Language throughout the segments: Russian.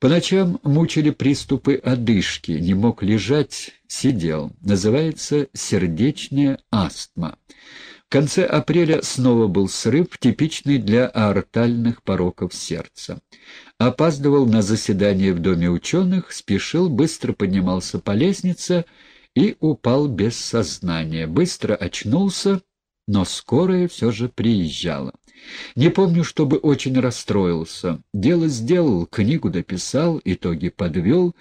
По ночам мучили приступы одышки, не мог лежать, сидел. Называется сердечная астма. В конце апреля снова был срыв, типичный для аортальных пороков сердца. Опаздывал на заседание в Доме ученых, спешил, быстро поднимался по лестнице и упал без сознания. Быстро очнулся, но скорая все же приезжала. Не помню, чтобы очень расстроился. Дело сделал, книгу дописал, итоги подвел,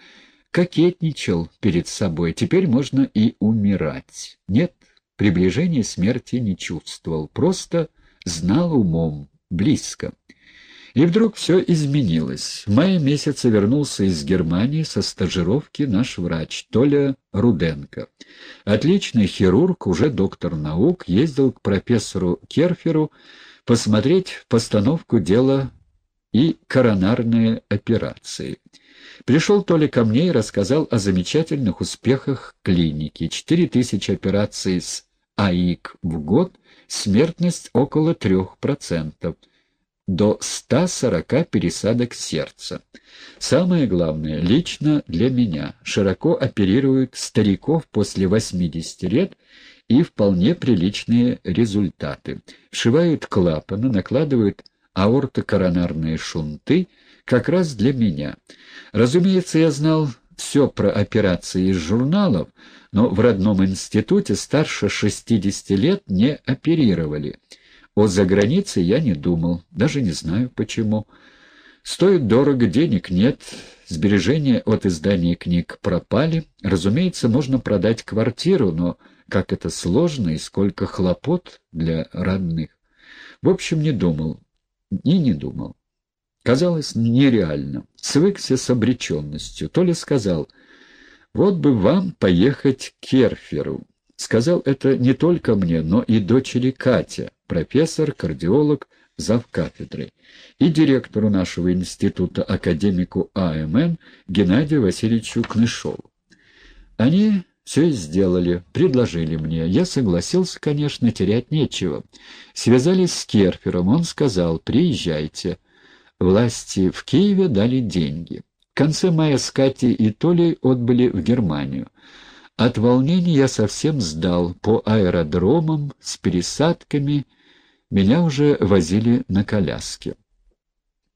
кокетничал перед собой. Теперь можно и умирать. Нет, приближения смерти не чувствовал, просто знал умом, близко. И вдруг все изменилось. В мае месяце вернулся из Германии со стажировки наш врач, Толя Руденко. Отличный хирург, уже доктор наук, ездил к профессору Керферу, посмотреть постановку дела и коронарные операции. Пришел Толя ко мне и рассказал о замечательных успехах клиники. Четыре тысячи операций с АИК в год, смертность около трех процентов, до 140 пересадок сердца. Самое главное, лично для меня, широко оперируют стариков после 80 лет и вполне приличные результаты. Вшивают клапаны, накладывают аортокоронарные шунты, как раз для меня. Разумеется, я знал все про операции из журналов, но в родном институте старше 60 лет не оперировали. О загранице я не думал, даже не знаю почему. Стоит дорого, денег нет, сбережения от издания книг пропали. Разумеется, можно продать квартиру, но как это сложно и сколько хлопот для родных. В общем, не думал. И не думал. Казалось нереально. Свыкся с обреченностью. То ли сказал, вот бы вам поехать к Керферу. Сказал это не только мне, но и дочери Катя, профессор, кардиолог, завкафедрой, и директору нашего института, академику АМН Геннадию Васильевичу Кнышову. Они все сделали, предложили мне. Я согласился, конечно, терять нечего. Связались с Керфером, он сказал, приезжайте. Власти в Киеве дали деньги. В конце мая с Катей и Толей отбыли в Германию. От волнения я совсем сдал по аэродромам с пересадками. Меня уже возили на коляске.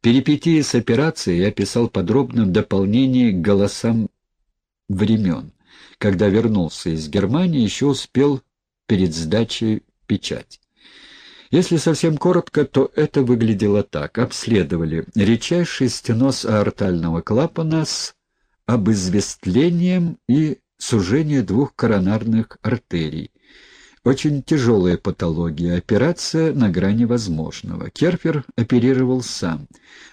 Перипетии с операцией я писал подробно в дополнении к голосам времен когда вернулся из Германии, еще успел перед сдачей печать. Если совсем коротко, то это выглядело так. Обследовали редчайший стеноз аортального клапана с обызвестлением и сужение двух коронарных артерий. Очень тяжелая патология, операция на грани возможного. Керфер оперировал сам.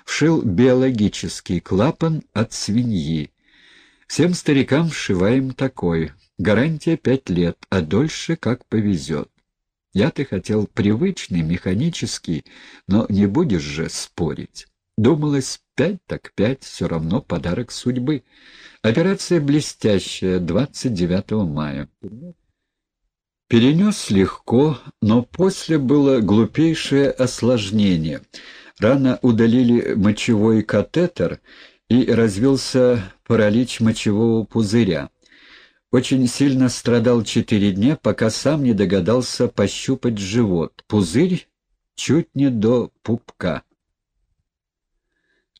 Вшил биологический клапан от свиньи. Всем старикам вшиваем такой. Гарантия пять лет, а дольше как повезет. Я-то хотел привычный, механический, но не будешь же спорить. Думалось, пять так пять, все равно подарок судьбы. Операция блестящая, 29 мая. Перенес легко, но после было глупейшее осложнение. Рано удалили мочевой катетер, и развился паралич мочевого пузыря. Очень сильно страдал четыре дня, пока сам не догадался пощупать живот. Пузырь чуть не до пупка.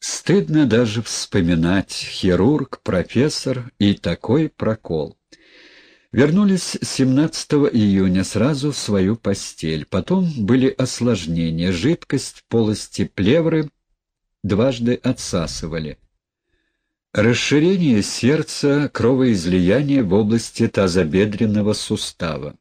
Стыдно даже вспоминать. Хирург, профессор и такой прокол. Вернулись 17 июня сразу в свою постель. Потом были осложнения. Жидкость в полости плевры дважды отсасывали. Расширение сердца, кровоизлияние в области тазобедренного сустава.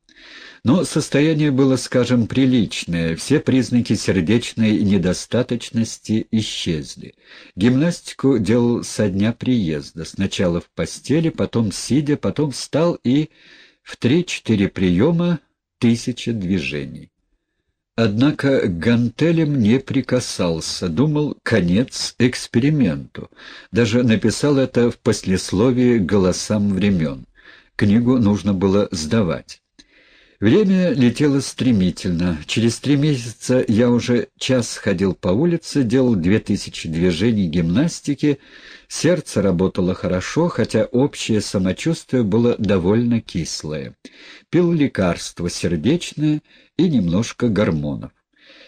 Но состояние было, скажем, приличное, все признаки сердечной недостаточности исчезли. Гимнастику делал со дня приезда, сначала в постели, потом сидя, потом встал и в три-четыре приема тысяча движений. Однако к гантелям не прикасался, думал, конец эксперименту. Даже написал это в послесловии «Голосам времен». Книгу нужно было сдавать. Время летело стремительно. Через три месяца я уже час ходил по улице, делал две тысячи движений гимнастики, сердце работало хорошо, хотя общее самочувствие было довольно кислое. Пил лекарства сердечное и немножко гормонов.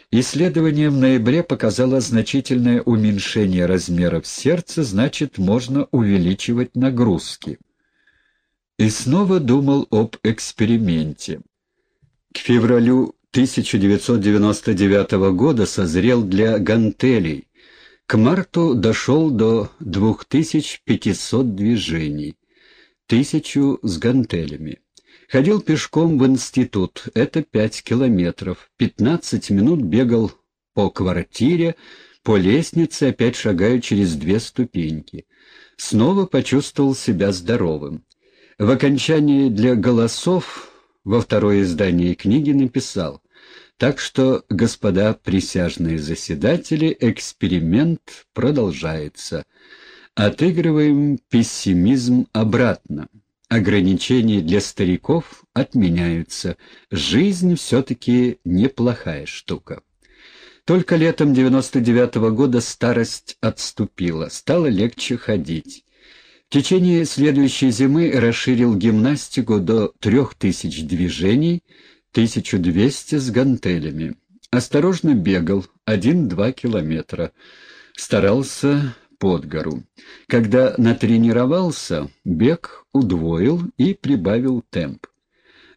Исследование в ноябре показало значительное уменьшение размеров сердца, значит, можно увеличивать нагрузки. И снова думал об эксперименте. К февралю 1999 года созрел для гантелей. К марту дошел до 2500 движений, тысячу с гантелями. Ходил пешком в институт, это 5 километров, 15 минут бегал по квартире, по лестнице опять шагаю через две ступеньки. Снова почувствовал себя здоровым. В окончании для голосов во второе издание книги написал «Так что, господа присяжные заседатели, эксперимент продолжается. Отыгрываем пессимизм обратно. Ограничения для стариков отменяются. Жизнь все-таки неплохая штука». Только летом 99 -го года старость отступила, стало легче ходить. В течение следующей зимы расширил гимнастику до 3000 движений, 1200 с гантелями. Осторожно бегал 1-2 километра. Старался под гору. Когда натренировался, бег удвоил и прибавил темп.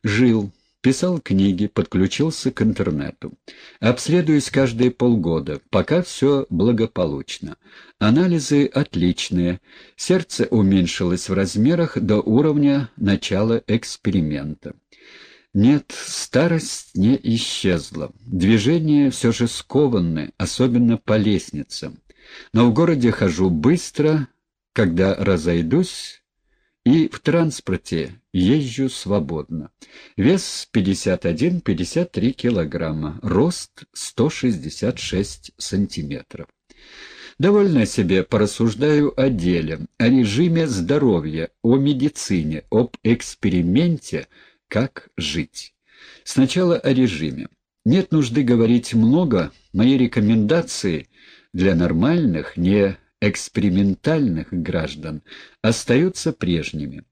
Жил, Писал книги, подключился к интернету. Обследуюсь каждые полгода, пока все благополучно. Анализы отличные. Сердце уменьшилось в размерах до уровня начала эксперимента. Нет, старость не исчезла. Движения все же скованы, особенно по лестницам. Но в городе хожу быстро, когда разойдусь, и в транспорте езжу свободно. Вес 51-53 килограмма, рост 166 сантиметров. Довольно себе порассуждаю о деле, о режиме здоровья, о медицине, об эксперименте, как жить. Сначала о режиме. Нет нужды говорить много, мои рекомендации для нормальных, не экспериментальных граждан остаются прежними.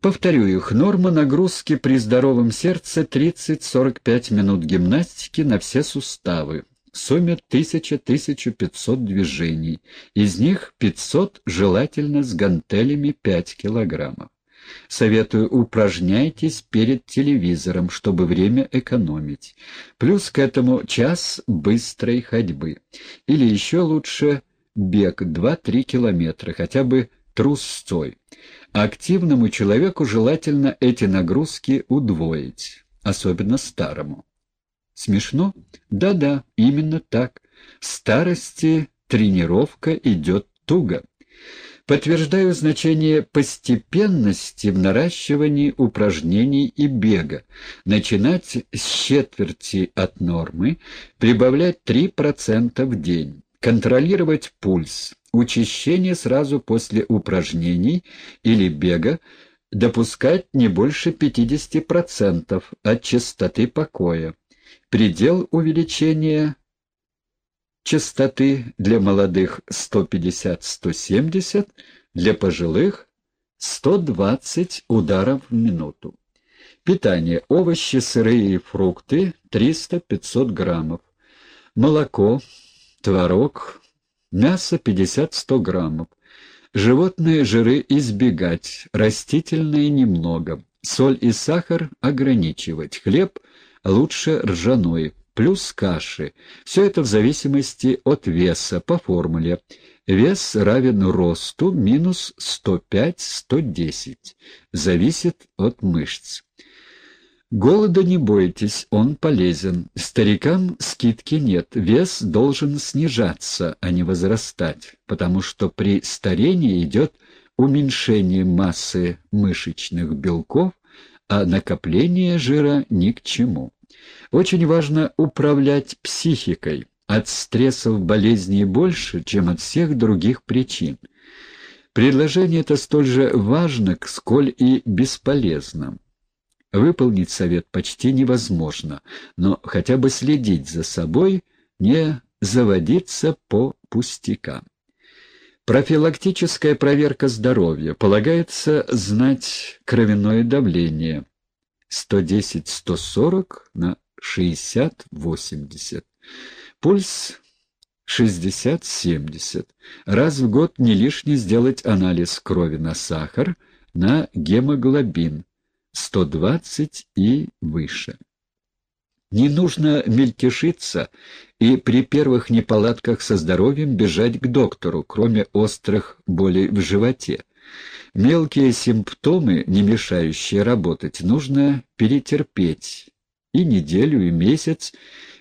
Повторю их, норма нагрузки при здоровом сердце 30-45 минут гимнастики на все суставы. В сумме 1000-1500 движений, из них 500 желательно с гантелями 5 килограммов. Советую, упражняйтесь перед телевизором, чтобы время экономить. Плюс к этому час быстрой ходьбы. Или еще лучше бег 2-3 километра, хотя бы трусцой. Активному человеку желательно эти нагрузки удвоить, особенно старому. Смешно? Да-да, именно так. В старости тренировка идет туго. Подтверждаю значение постепенности в наращивании упражнений и бега. Начинать с четверти от нормы, прибавлять 3% в день контролировать пульс, учащение сразу после упражнений или бега, допускать не больше 50% от частоты покоя. Предел увеличения частоты для молодых 150-170, для пожилых 120 ударов в минуту. Питание. Овощи, сырые фрукты 300-500 граммов. Молоко творог, мясо 50-100 граммов. Животные жиры избегать, растительные немного. Соль и сахар ограничивать. Хлеб лучше ржаной, плюс каши. Все это в зависимости от веса, по формуле. Вес равен росту минус 105-110. Зависит от мышц. Голода не бойтесь, он полезен. Старикам скидки нет, вес должен снижаться, а не возрастать, потому что при старении идет уменьшение массы мышечных белков, а накопление жира ни к чему. Очень важно управлять психикой. От стрессов болезней больше, чем от всех других причин. Предложение это столь же важно, сколь и бесполезно. Выполнить совет почти невозможно, но хотя бы следить за собой, не заводиться по пустякам. Профилактическая проверка здоровья. Полагается знать кровяное давление 110-140 на 60-80. Пульс 60-70. Раз в год не лишне сделать анализ крови на сахар, на гемоглобин 120 и выше. Не нужно мельтешиться и при первых неполадках со здоровьем бежать к доктору, кроме острых болей в животе. Мелкие симптомы, не мешающие работать, нужно перетерпеть. И неделю, и месяц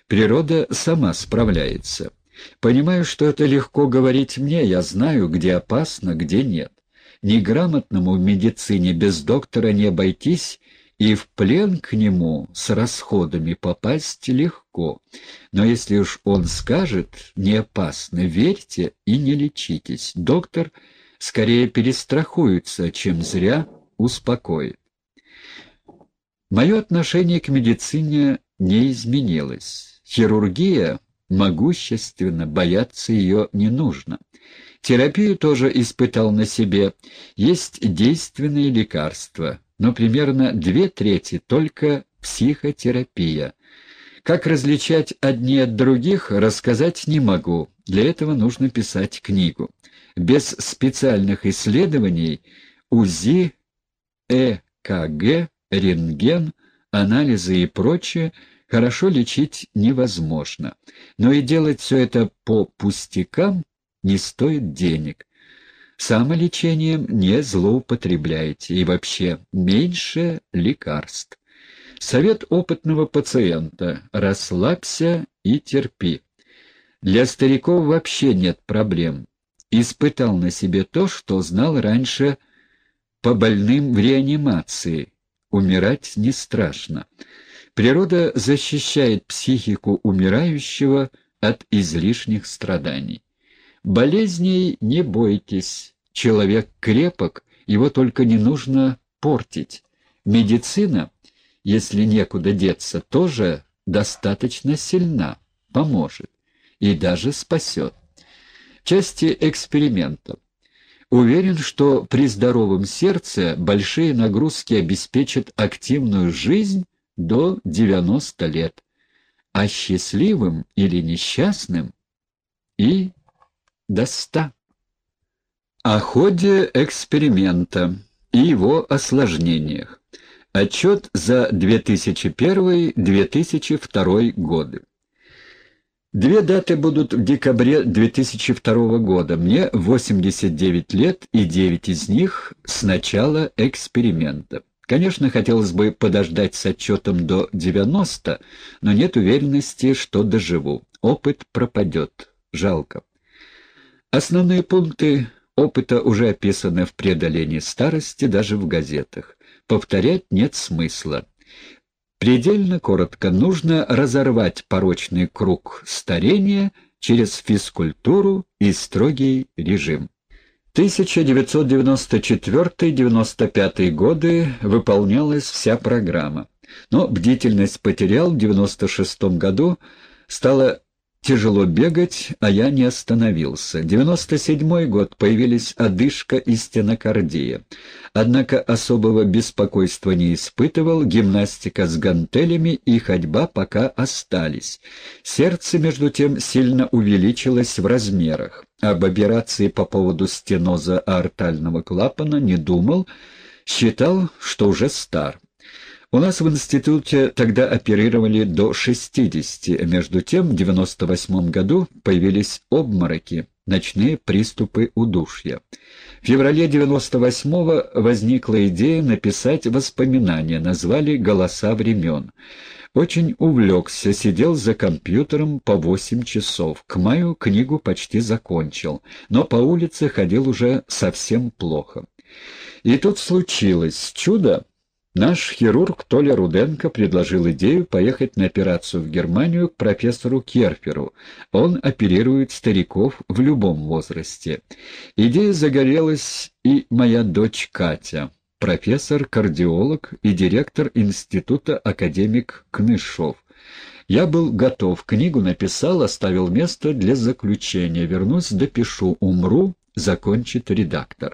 природа сама справляется. Понимаю, что это легко говорить мне, я знаю, где опасно, где нет. Неграмотному в медицине без доктора не обойтись, и в плен к нему с расходами попасть легко. Но если уж он скажет «не опасно», верьте и не лечитесь. Доктор скорее перестрахуется, чем зря успокоит. Мое отношение к медицине не изменилось. Хирургия могущественна, бояться ее не нужно. Терапию тоже испытал на себе. Есть действенные лекарства, но примерно две трети только психотерапия. Как различать одни от других, рассказать не могу. Для этого нужно писать книгу. Без специальных исследований УЗИ, ЭКГ, рентген, анализы и прочее хорошо лечить невозможно. Но и делать все это по пустякам не стоит денег. Самолечением не злоупотребляйте и вообще меньше лекарств. Совет опытного пациента – расслабься и терпи. Для стариков вообще нет проблем. Испытал на себе то, что знал раньше по больным в реанимации. Умирать не страшно. Природа защищает психику умирающего от излишних страданий. Болезней не бойтесь. Человек крепок, его только не нужно портить. Медицина, если некуда деться, тоже достаточно сильна, поможет и даже спасет. Части эксперимента. Уверен, что при здоровом сердце большие нагрузки обеспечат активную жизнь до 90 лет, а счастливым или несчастным и до ста. О ходе эксперимента и его осложнениях. Отчет за 2001-2002 годы. Две даты будут в декабре 2002 года. Мне 89 лет, и 9 из них с начала эксперимента. Конечно, хотелось бы подождать с отчетом до 90, но нет уверенности, что доживу. Опыт пропадет. Жалко. Основные пункты опыта уже описаны в преодолении старости даже в газетах. Повторять нет смысла. Предельно коротко нужно разорвать порочный круг старения через физкультуру и строгий режим. 1994-95 годы выполнялась вся программа, но бдительность потерял в 96 году, стало Тяжело бегать, а я не остановился. 97-й год появились одышка и стенокардия. Однако особого беспокойства не испытывал, гимнастика с гантелями и ходьба пока остались. Сердце, между тем, сильно увеличилось в размерах. Об операции по поводу стеноза аортального клапана не думал, считал, что уже стар. У нас в институте тогда оперировали до 60, а между тем в 98 году появились обмороки, ночные приступы удушья. В феврале 98-го возникла идея написать воспоминания, назвали «Голоса времен». Очень увлекся, сидел за компьютером по восемь часов. К маю книгу почти закончил, но по улице ходил уже совсем плохо. И тут случилось чудо, Наш хирург Толя Руденко предложил идею поехать на операцию в Германию к профессору Керферу. Он оперирует стариков в любом возрасте. Идея загорелась и моя дочь Катя. профессор, кардиолог и директор института академик Кнышов. Я был готов, книгу написал, оставил место для заключения. Вернусь, допишу, умру, закончит редактор.